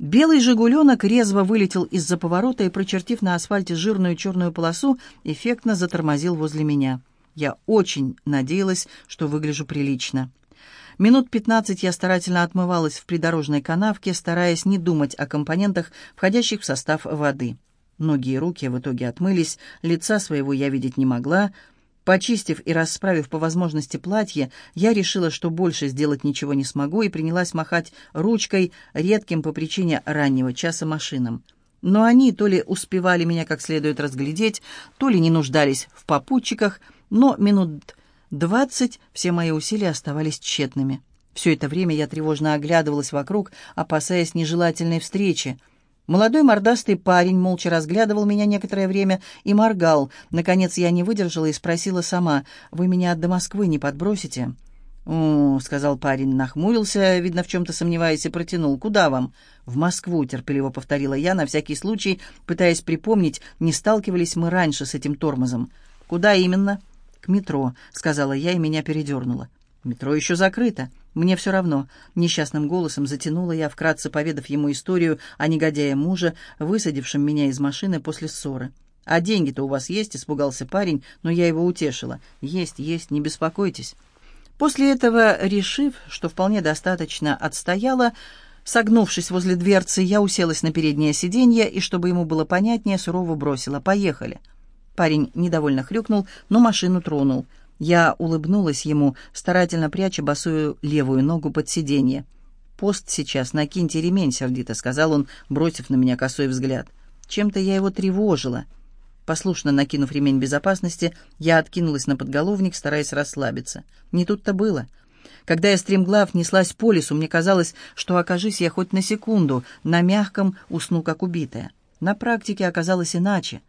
Белый «Жигуленок» резво вылетел из-за поворота и, прочертив на асфальте жирную черную полосу, эффектно затормозил возле меня. Я очень надеялась, что выгляжу прилично. Минут пятнадцать я старательно отмывалась в придорожной канавке, стараясь не думать о компонентах, входящих в состав воды. Ноги и руки в итоге отмылись, лица своего я видеть не могла — Почистив и расправив по возможности платье, я решила, что больше сделать ничего не смогу, и принялась махать ручкой редким по причине раннего часа машинам. Но они то ли успевали меня как следует разглядеть, то ли не нуждались в попутчиках, но минут двадцать все мои усилия оставались тщетными. Все это время я тревожно оглядывалась вокруг, опасаясь нежелательной встречи — Молодой мордастый парень молча разглядывал меня некоторое время и моргал. Наконец я не выдержала и спросила сама, «Вы меня до Москвы не подбросите?» «О», — сказал парень, нахмурился, видно, в чем-то сомневаясь, и протянул. «Куда вам?» «В Москву», — терпеливо повторила я, на всякий случай, пытаясь припомнить, не сталкивались мы раньше с этим тормозом. «Куда именно?» «К метро», — сказала я, и меня передернуло. «Метро еще закрыто». «Мне все равно», — несчастным голосом затянула я, вкратце поведав ему историю о негодяе мужа, высадившем меня из машины после ссоры. «А деньги-то у вас есть?» — испугался парень, но я его утешила. «Есть, есть, не беспокойтесь». После этого, решив, что вполне достаточно отстояла, согнувшись возле дверцы, я уселась на переднее сиденье и, чтобы ему было понятнее, сурово бросила «Поехали». Парень недовольно хрюкнул, но машину тронул — я улыбнулась ему, старательно пряча босую левую ногу под сиденье. «Пост сейчас, накиньте ремень», — сердито сказал он, бросив на меня косой взгляд. Чем-то я его тревожила. Послушно накинув ремень безопасности, я откинулась на подголовник, стараясь расслабиться. Не тут-то было. Когда я стремглав неслась по лесу, мне казалось, что окажись я хоть на секунду, на мягком усну, как убитая. На практике оказалось иначе.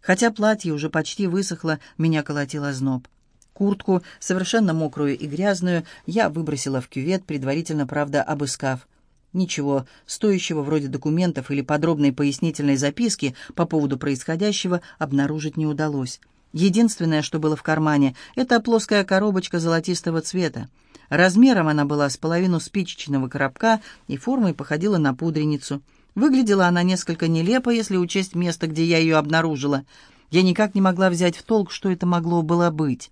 Хотя платье уже почти высохло, меня колотило зноб. Куртку, совершенно мокрую и грязную, я выбросила в кювет, предварительно, правда, обыскав. Ничего стоящего вроде документов или подробной пояснительной записки по поводу происходящего обнаружить не удалось. Единственное, что было в кармане, это плоская коробочка золотистого цвета. Размером она была с половину спичечного коробка и формой походила на пудреницу. Выглядела она несколько нелепо, если учесть место, где я ее обнаружила. Я никак не могла взять в толк, что это могло было быть.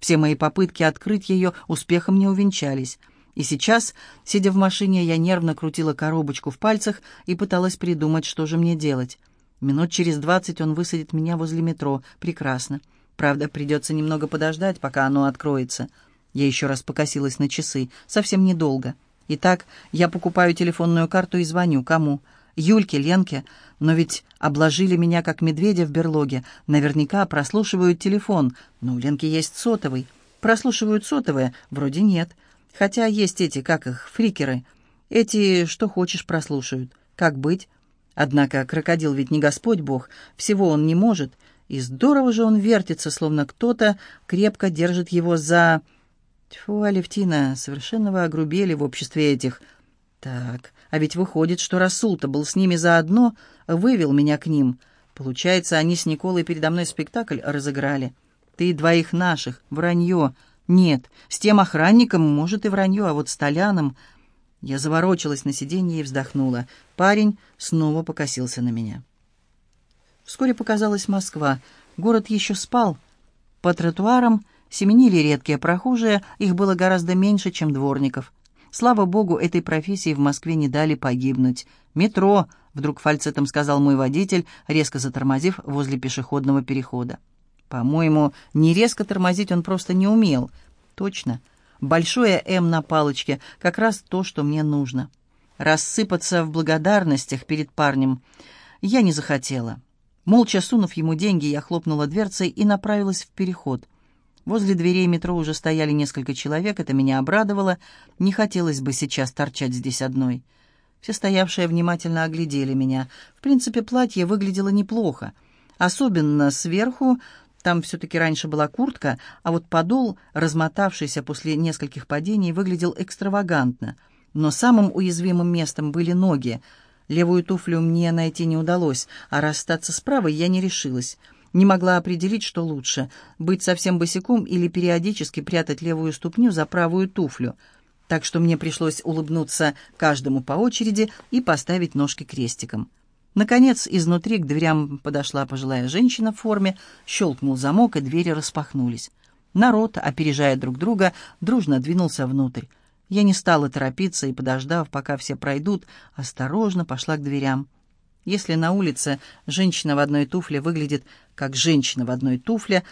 Все мои попытки открыть ее успехом не увенчались. И сейчас, сидя в машине, я нервно крутила коробочку в пальцах и пыталась придумать, что же мне делать. Минут через двадцать он высадит меня возле метро. Прекрасно. Правда, придется немного подождать, пока оно откроется. Я еще раз покосилась на часы. Совсем недолго. Итак, я покупаю телефонную карту и звоню. Кому? Юльке, Ленке. Но ведь обложили меня, как медведя в берлоге. Наверняка прослушивают телефон. Но у Ленки есть сотовый. Прослушивают сотовые? Вроде нет. Хотя есть эти, как их, фрикеры. Эти, что хочешь, прослушают. Как быть? Однако крокодил ведь не Господь Бог. Всего он не может. И здорово же он вертится, словно кто-то крепко держит его за... Тьфу, Алевтина, совершенно огрубели в обществе этих... Так, а ведь выходит, что Расул-то был с ними заодно, вывел меня к ним. Получается, они с Николой передо мной спектакль разыграли. Ты двоих наших, вранье. Нет, с тем охранником, может, и вранье, а вот с Толяном... Я заворочилась на сиденье и вздохнула. Парень снова покосился на меня. Вскоре показалась Москва. Город еще спал. По тротуарам семенили редкие прохожие, их было гораздо меньше, чем дворников. Слава богу, этой профессии в Москве не дали погибнуть. «Метро», — вдруг фальцетом сказал мой водитель, резко затормозив возле пешеходного перехода. По-моему, не резко тормозить он просто не умел. Точно. Большое «М» на палочке — как раз то, что мне нужно. Рассыпаться в благодарностях перед парнем я не захотела. Молча сунув ему деньги, я хлопнула дверцей и направилась в переход — Возле дверей метро уже стояли несколько человек, это меня обрадовало. Не хотелось бы сейчас торчать здесь одной. Все стоявшие внимательно оглядели меня. В принципе, платье выглядело неплохо. Особенно сверху, там все-таки раньше была куртка, а вот подол, размотавшийся после нескольких падений, выглядел экстравагантно. Но самым уязвимым местом были ноги. Левую туфлю мне найти не удалось, а расстаться с правой я не решилась. Не могла определить, что лучше — быть совсем босиком или периодически прятать левую ступню за правую туфлю. так что мне пришлось улыбнуться каждому по очереди и поставить ножки крестиком. Наконец, изнутри к дверям подошла пожилая женщина в форме, щелкнул замок, и двери распахнулись. Народ, опережая друг друга, дружно двинулся внутрь. Я не стала торопиться и, подождав, пока все пройдут, осторожно пошла к дверям. Если на улице женщина в одной туфле выглядит как женщина в одной туфле,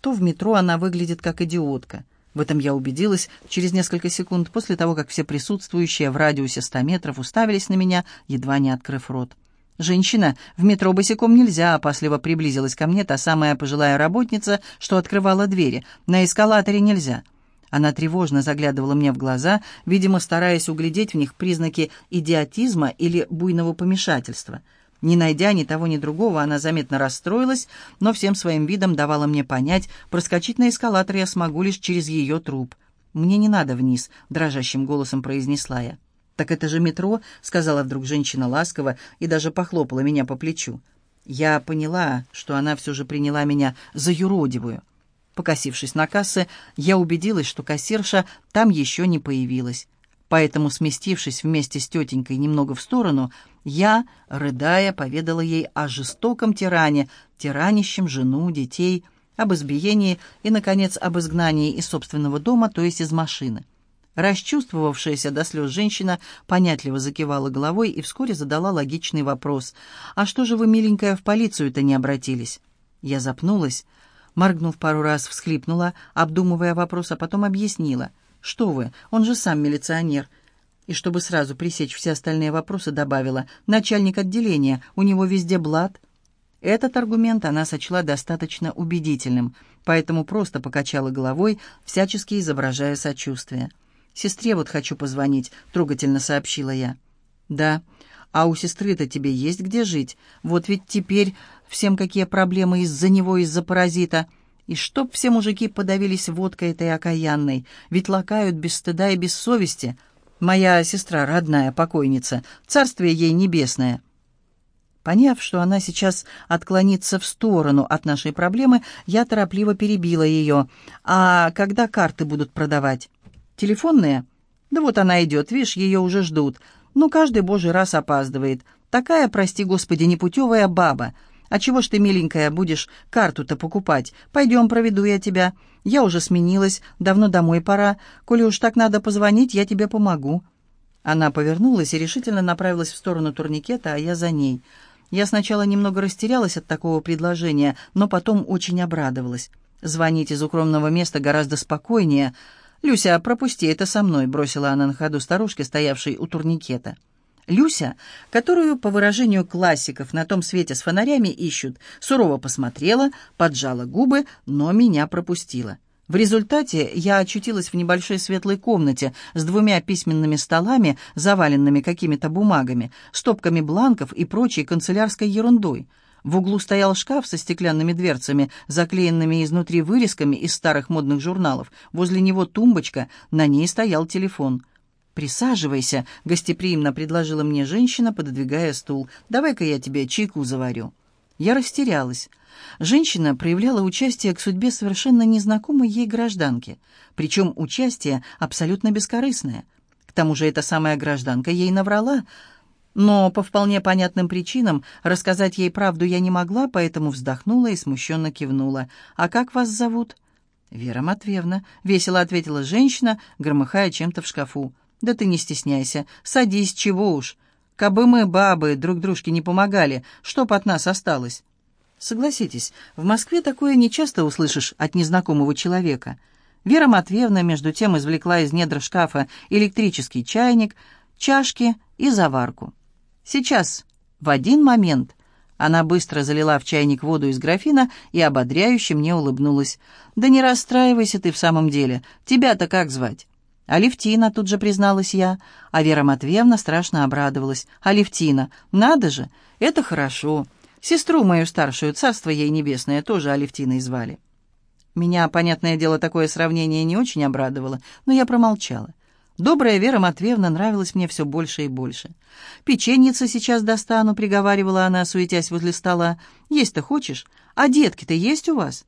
то в метро она выглядит как идиотка. В этом я убедилась через несколько секунд после того, как все присутствующие в радиусе ста метров уставились на меня, едва не открыв рот. «Женщина, в метро босиком нельзя», — опасливо приблизилась ко мне та самая пожилая работница, что открывала двери. «На эскалаторе нельзя». Она тревожно заглядывала мне в глаза, видимо, стараясь углядеть в них признаки идиотизма или буйного помешательства. Не найдя ни того, ни другого, она заметно расстроилась, но всем своим видом давала мне понять, проскочить на эскалатор я смогу лишь через ее труп. «Мне не надо вниз», — дрожащим голосом произнесла я. «Так это же метро», — сказала вдруг женщина ласково и даже похлопала меня по плечу. Я поняла, что она все же приняла меня за юродивую. Покосившись на кассы, я убедилась, что кассирша там еще не появилась. Поэтому, сместившись вместе с тетенькой немного в сторону, я, рыдая, поведала ей о жестоком тиране, тиранищем жену, детей, об избиении и, наконец, об изгнании из собственного дома, то есть из машины. Расчувствовавшаяся до слез женщина понятливо закивала головой и вскоре задала логичный вопрос. «А что же вы, миленькая, в полицию-то не обратились?» Я запнулась, моргнув пару раз, всхлипнула, обдумывая вопрос, а потом объяснила. «Что вы, он же сам милиционер». И чтобы сразу пресечь все остальные вопросы, добавила. «Начальник отделения, у него везде блат». Этот аргумент она сочла достаточно убедительным, поэтому просто покачала головой, всячески изображая сочувствие. «Сестре вот хочу позвонить», — трогательно сообщила я. «Да. А у сестры-то тебе есть где жить? Вот ведь теперь всем какие проблемы из-за него, из-за паразита. И чтоб все мужики подавились водкой этой окаянной, ведь лакают без стыда и без совести. Моя сестра, родная покойница, царствие ей небесное». Поняв, что она сейчас отклонится в сторону от нашей проблемы, я торопливо перебила ее. «А когда карты будут продавать?» Телефонные? Да вот она идет, видишь, ее уже ждут. Ну, каждый божий раз опаздывает. Такая, прости господи, непутевая баба. А чего ж ты, миленькая, будешь карту-то покупать? Пойдем, проведу я тебя. Я уже сменилась, давно домой пора. Коли уж так надо позвонить, я тебе помогу». Она повернулась и решительно направилась в сторону турникета, а я за ней. Я сначала немного растерялась от такого предложения, но потом очень обрадовалась. Звонить из укромного места гораздо спокойнее — «Люся, пропусти это со мной», — бросила она на ходу старушке, стоявшей у турникета. Люся, которую, по выражению классиков, на том свете с фонарями ищут, сурово посмотрела, поджала губы, но меня пропустила. В результате я очутилась в небольшой светлой комнате с двумя письменными столами, заваленными какими-то бумагами, стопками бланков и прочей канцелярской ерундой — в углу стоял шкаф со стеклянными дверцами, заклеенными изнутри вырезками из старых модных журналов. Возле него тумбочка, на ней стоял телефон. «Присаживайся», — гостеприимно предложила мне женщина, пододвигая стул. «Давай-ка я тебе чайку заварю». Я растерялась. Женщина проявляла участие к судьбе совершенно незнакомой ей гражданки, причем участие абсолютно бескорыстное. К тому же эта самая гражданка ей наврала — но по вполне понятным причинам рассказать ей правду я не могла, поэтому вздохнула и смущенно кивнула. «А как вас зовут?» «Вера Матвеевна», — весело ответила женщина, громыхая чем-то в шкафу. «Да ты не стесняйся. Садись, чего уж. Кабы мы, бабы, друг дружке не помогали, чтоб от нас осталось?» Согласитесь, в Москве такое нечасто услышишь от незнакомого человека. Вера Матвеевна, между тем, извлекла из недр шкафа электрический чайник, чашки и заварку. Сейчас, в один момент. Она быстро залила в чайник воду из графина и ободряюще мне улыбнулась. «Да не расстраивайся ты в самом деле. Тебя-то как звать?» «Алевтина», — тут же призналась я. А Вера Матвеевна страшно обрадовалась. «Алевтина, надо же, это хорошо. Сестру мою старшую, царство ей небесное, тоже Алевтиной звали». Меня, понятное дело, такое сравнение не очень обрадовало, но я промолчала. Добрая Вера Матвеевна нравилась мне все больше и больше. «Печеньица сейчас достану», — приговаривала она, суетясь возле стола. «Есть-то хочешь? А детки-то есть у вас?»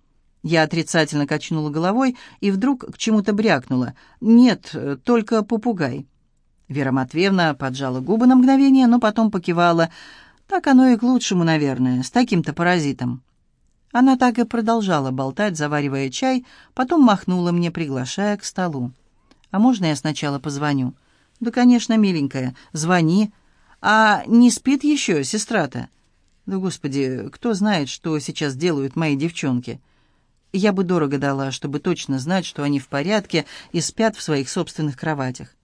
Я отрицательно качнула головой и вдруг к чему-то брякнула. «Нет, только попугай». Вера Матвеевна поджала губы на мгновение, но потом покивала. «Так оно и к лучшему, наверное, с таким-то паразитом». Она так и продолжала болтать, заваривая чай, потом махнула мне, приглашая к столу. «А можно я сначала позвоню?» «Да, конечно, миленькая, звони. А не спит еще сестра-то?» «Да, господи, кто знает, что сейчас делают мои девчонки?» Я бы дорого дала, чтобы точно знать, что они в порядке и спят в своих собственных кроватях.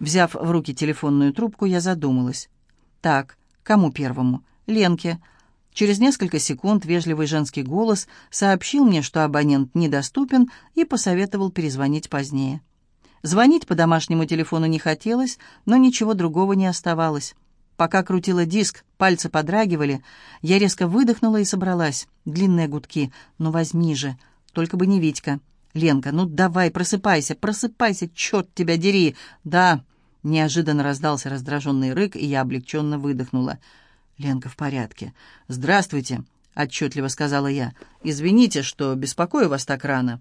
Взяв в руки телефонную трубку, я задумалась. «Так, кому первому?» «Ленке». Через несколько секунд вежливый женский голос сообщил мне, что абонент недоступен, и посоветовал перезвонить позднее. Звонить по домашнему телефону не хотелось, но ничего другого не оставалось. Пока крутила диск, пальцы подрагивали, я резко выдохнула и собралась. Длинные гудки. «Ну возьми же!» Только бы не Витька. «Ленка, ну давай, просыпайся, просыпайся, черт тебя дери!» «Да!» Неожиданно раздался раздраженный рык, и я облегченно выдохнула. «Ленка в порядке». «Здравствуйте», — отчетливо сказала я. «Извините, что беспокою вас так рано».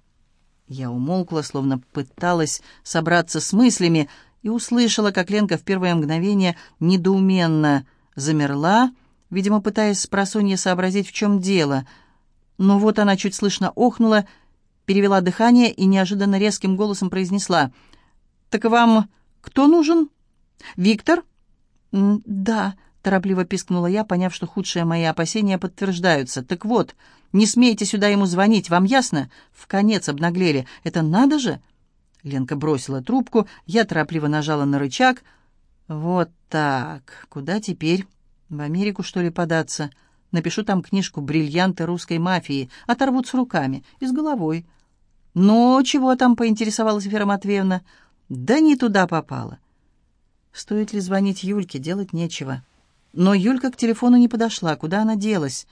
Я умолкла, словно пыталась собраться с мыслями, и услышала, как Ленка в первое мгновение недоуменно замерла, видимо, пытаясь с просонья сообразить, в чем дело. Но вот она чуть слышно охнула, перевела дыхание и неожиданно резким голосом произнесла. «Так вам кто нужен? Виктор?» «Да», торопливо пискнула я, поняв, что худшие мои опасения подтверждаются. «Так вот, не смейте сюда ему звонить, вам ясно?» В конец обнаглели. «Это надо же!» Ленка бросила трубку, я торопливо нажала на рычаг. «Вот так. Куда теперь? В Америку, что ли, податься? Напишу там книжку «Бриллианты русской мафии». Оторвут с руками и с головой». «Ну, чего там?» — поинтересовалась Вера Матвеевна. «Да не туда попала». Стоит ли звонить Юльке, делать нечего. Но Юлька к телефону не подошла. Куда она делась?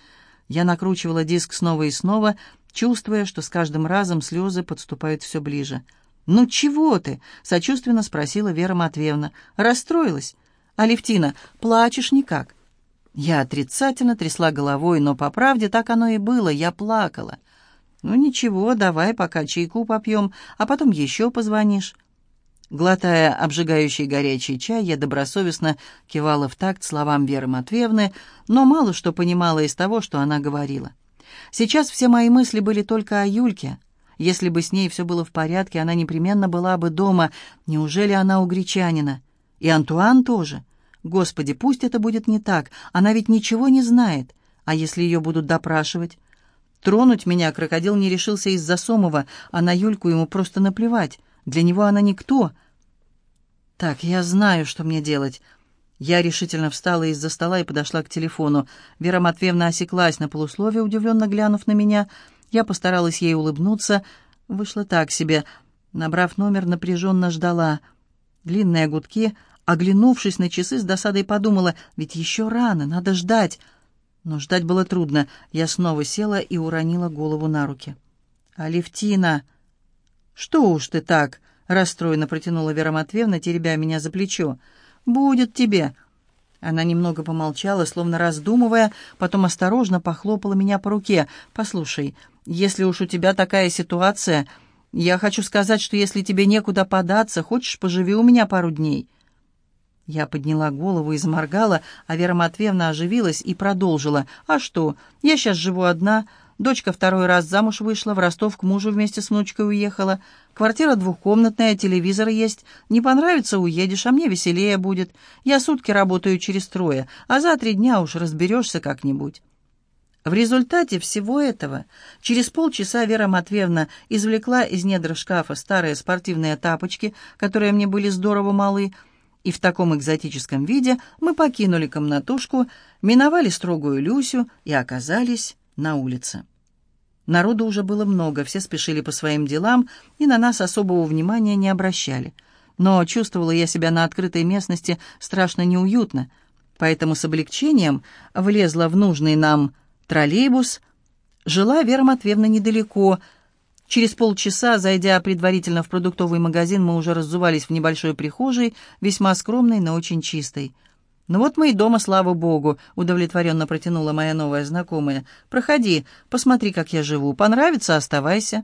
Я накручивала диск снова и снова, чувствуя, что с каждым разом слезы подступают все ближе. «Ну чего ты?» — сочувственно спросила Вера Матвеевна. «Расстроилась? Алевтина, плачешь никак?» Я отрицательно трясла головой, но по правде так оно и было, я плакала. «Ну ничего, давай пока чайку попьем, а потом еще позвонишь». Глотая обжигающий горячий чай, я добросовестно кивала в такт словам Веры Матвеевны, но мало что понимала из того, что она говорила. Сейчас все мои мысли были только о Юльке. Если бы с ней все было в порядке, она непременно была бы дома. Неужели она у гречанина? И Антуан тоже. Господи, пусть это будет не так. Она ведь ничего не знает. А если ее будут допрашивать? Тронуть меня крокодил не решился из-за Сомова, а на Юльку ему просто наплевать. Для него она никто. Так, я знаю, что мне делать. Я решительно встала из-за стола и подошла к телефону. Вера Матвеевна осеклась на полусловие, удивленно глянув на меня. Я постаралась ей улыбнуться. Вышло так себе. Набрав номер, напряженно ждала. Длинные гудки. Оглянувшись на часы, с досадой подумала, ведь еще рано, надо ждать. Но ждать было трудно. Я снова села и уронила голову на руки. «Алевтина!» «Что уж ты так?» — расстроенно протянула Вера Матвеевна, теребя меня за плечо. «Будет тебе». Она немного помолчала, словно раздумывая, потом осторожно похлопала меня по руке. «Послушай, если уж у тебя такая ситуация, я хочу сказать, что если тебе некуда податься, хочешь, поживи у меня пару дней». Я подняла голову и заморгала, а Вера Матвеевна оживилась и продолжила. «А что, я сейчас живу одна, Дочка второй раз замуж вышла, в Ростов к мужу вместе с внучкой уехала. Квартира двухкомнатная, телевизор есть. Не понравится — уедешь, а мне веселее будет. Я сутки работаю через трое, а за три дня уж разберешься как-нибудь». В результате всего этого через полчаса Вера Матвеевна извлекла из недр шкафа старые спортивные тапочки, которые мне были здорово малы, и в таком экзотическом виде мы покинули комнатушку, миновали строгую Люсю и оказались на улице. Народу уже было много, все спешили по своим делам и на нас особого внимания не обращали. Но чувствовала я себя на открытой местности страшно неуютно, поэтому с облегчением влезла в нужный нам троллейбус. Жила Вера Матвеевна недалеко. Через полчаса, зайдя предварительно в продуктовый магазин, мы уже раззувались в небольшой прихожей, весьма скромной, но очень чистой. «Ну вот мы и дома, слава богу», — удовлетворенно протянула моя новая знакомая. «Проходи, посмотри, как я живу. Понравится — оставайся».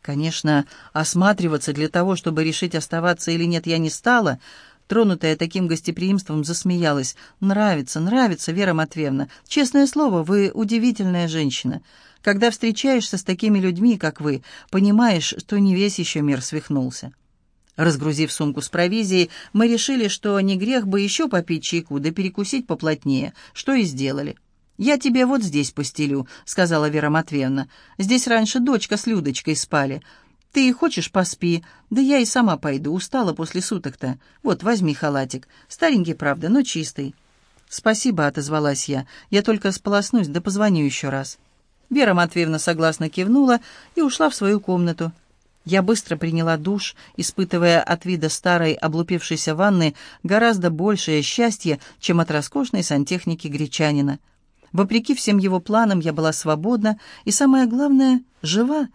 Конечно, осматриваться для того, чтобы решить, оставаться или нет, я не стала. Тронутая таким гостеприимством, засмеялась. «Нравится, нравится, Вера Матвеевна. Честное слово, вы удивительная женщина. Когда встречаешься с такими людьми, как вы, понимаешь, что не весь еще мир свихнулся». Разгрузив сумку с провизией, мы решили, что не грех бы еще попить чайку, да перекусить поплотнее, что и сделали. «Я тебе вот здесь постелю», — сказала Вера Матвеевна. «Здесь раньше дочка с Людочкой спали. Ты хочешь, поспи. Да я и сама пойду, устала после суток-то. Вот, возьми халатик. Старенький, правда, но чистый». «Спасибо», — отозвалась я. «Я только сполоснусь, да позвоню еще раз». Вера Матвеевна согласно кивнула и ушла в свою комнату. Я быстро приняла душ, испытывая от вида старой облупившейся ванны гораздо большее счастье, чем от роскошной сантехники гречанина. Вопреки всем его планам я была свободна и, самое главное, жива.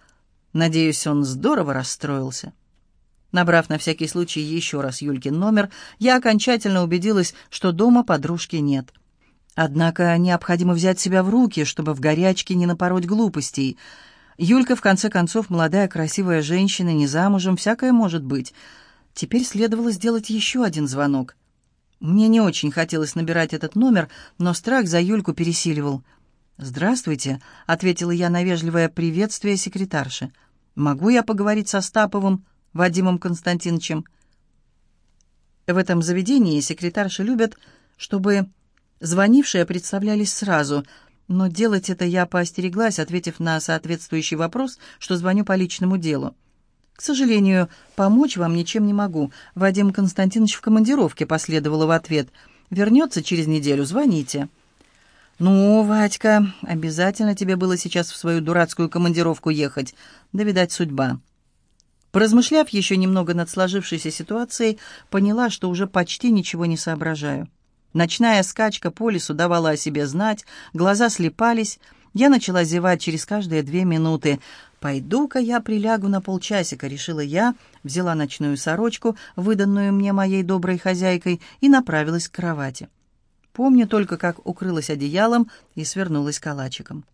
Надеюсь, он здорово расстроился. Набрав на всякий случай еще раз Юлькин номер, я окончательно убедилась, что дома подружки нет. Однако необходимо взять себя в руки, чтобы в горячке не напороть глупостей — Юлька, в конце концов, молодая красивая женщина, не замужем, всякое может быть. Теперь следовало сделать еще один звонок. Мне не очень хотелось набирать этот номер, но страх за Юльку пересиливал. «Здравствуйте», — ответила я на вежливое приветствие секретарши. «Могу я поговорить со Стаповым Вадимом Константиновичем?» В этом заведении секретарши любят, чтобы звонившие представлялись сразу — но делать это я поостереглась, ответив на соответствующий вопрос, что звоню по личному делу. «К сожалению, помочь вам ничем не могу. Вадим Константинович в командировке», — последовало в ответ. «Вернется через неделю, звоните». «Ну, Вадька, обязательно тебе было сейчас в свою дурацкую командировку ехать. Да, видать, судьба». Поразмышляв еще немного над сложившейся ситуацией, поняла, что уже почти ничего не соображаю. Ночная скачка по лесу давала о себе знать, глаза слепались. Я начала зевать через каждые две минуты. «Пойду-ка я прилягу на полчасика», — решила я, взяла ночную сорочку, выданную мне моей доброй хозяйкой, и направилась к кровати. Помню только, как укрылась одеялом и свернулась калачиком.